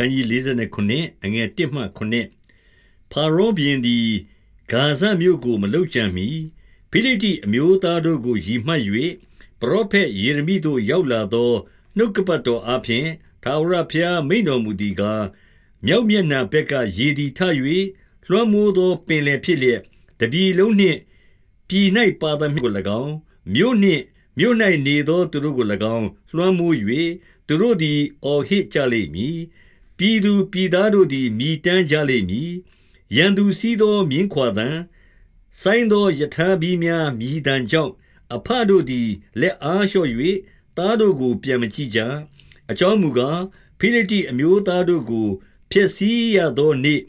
ခန်းကြီး49အငယ်1မှ9ဖာရောဘင်သည်ဂါဇမြို့ကိုမလုကြံမီဖိလိတိအမျိုးသားတို့ကိုရည်မှတ်၍ပရောဖက်ယေရမိသို့ရောက်လာသောနှုတ်ကပတ်တော်အဖျင်သာဝရဖျားမိန်တော်မူသည်ကားမြောက်မျက်နှာဘက်ကရေဒီထ၍လွှမ်းမိုးသောပင်လယ်ဖြစ်လျက်တပြီလုံးနှင့်ပြည်၌ပါသမျှကို၎င်းမြို့နှင့်မြို့၌နေသောသူတို့ကို၎င်းလွှမ်းမိုး၍သူတို့သည်အော်ဟစ်ကြလိမ့်မည် ပြည်သူပြည်သားတို့သည်မြည်တမ်းကြလိမ့်မည်ရန်သူစည်းသောမြင်းခွာသံဆိုင်းသောယထာဘီများမြည်တမ်းကြောင့်အဖတို့သည်လက်အားလျှော့၍သားတို့ကို ပြန်မကြည့်ကြအကြောင်းမူကားဖိလိတိအမျိုးသားတို့ကိုဖျက်ဆီးရသောနေ့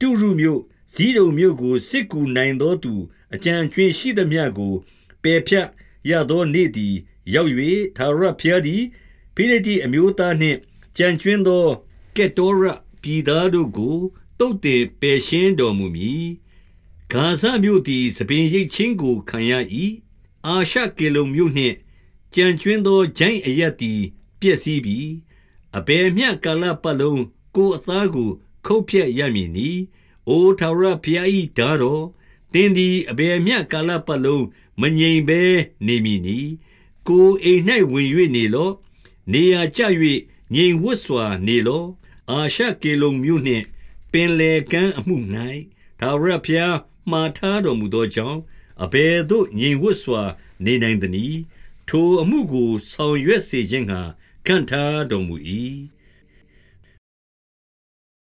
တုရုမြို့ဇီးတုံမြို့ကိုစစ်ကူနိုင်သောသူအကြံကျွင်ရှိသမျှကိုပယ်ဖြတ်ရသောနေ့သည် ရောက်၍သာရဖျားသည်ဖိလိတိအမျိုးသားနှင့်ကြံကျွင်းသော ကက်တောရပြည်သားတို့ကိုတုတ်တင်ပယ်ရှင်းတော်မူမည်ဂါဇမြို့သည်သပင်ရိတ်ချင်းကိုခံရ၏အာရှကေလုံမြို့နှင့်ကြံကျွင်းသောဂျိုင်းအရက်သည်ပျက်စီးပြီအဘယ်မျှကာလပတ်လုံးကိုအသားကို ခုတ်ဖြတ်ရမည်နီအိုထာဝရဘုရား၏ဓာတော်သင်သည်အဘယ်မျှကာလပတ်လုံးမငြိမ်ဘဲနေမည်နီကိုအိမ်၌ဝင်၍နေလော့နေရာကျ၍ငြိမ်ဝတ်စွာနေလော့ အာရှကေလုံမြို့နှင့် ပင်လေကမ်းအမှု၌ထာဝရဘုရားမှားထားတော်မူသောကြောင့်အဘယ်သို့ငြိမ်ဝတ်စွာ နေနိုင်သနည်းထိုအမှုကိုဆောင်ရွက်စေခြင်းငှာခံထားတော်မူ၏